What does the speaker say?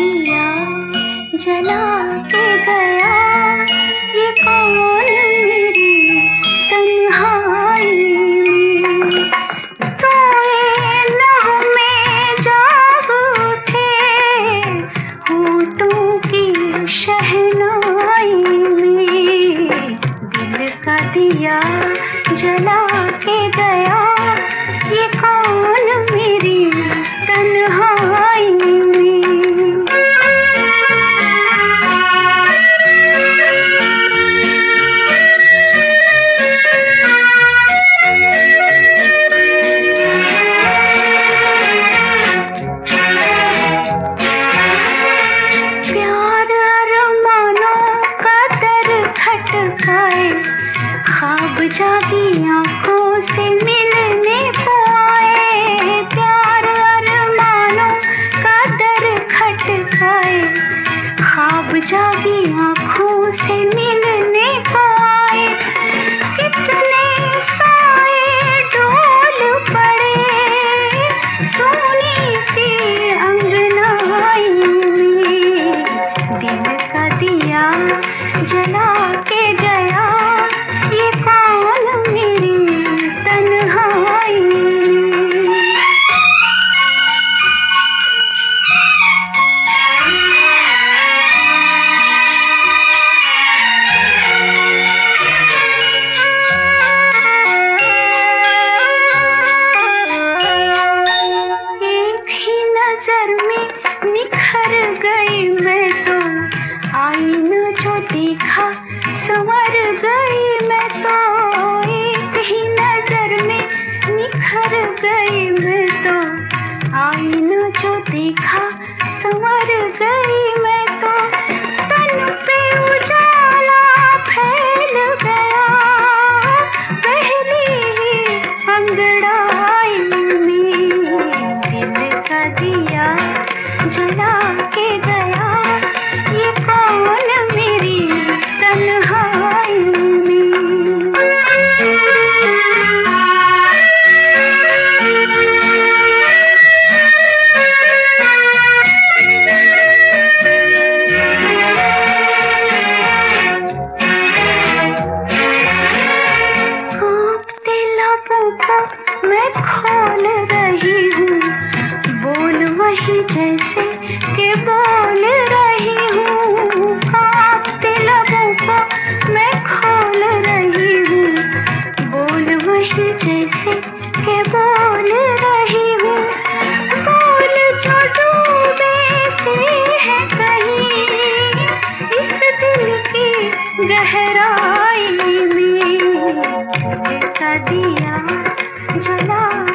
दिया जला के गया। ये कौन मेरी तन्हाई? शहनाई में दिल का दिया जला के गया। ख्वाब जागी आँखों से मिलने को आए, प्यार अरमानों का दर खटकाए ख्वाब जागी आँखों से मिलने को आए, कितने साए डोल पड़े। सोनी सी अंगनाई में दिल का दिया जला के गया। देखा गई मैं तो एक ही नज़र में निखर गई मैं तो। आईना जो देखा, संवर गई मैं तो। तन पे उजाला फैल गया। पहली ही अंगड़ाई में दिल का दिया जला। मैं खोल रही हूँ। बोल वही जैसे कि बोल रही हूँ। कांपते लबों को मैं खोल रही हूँ। बोल वही जैसे कि बोल रही हूँ। बोल डूबे से है कहीं, इस दिल की गहराई में दिया चला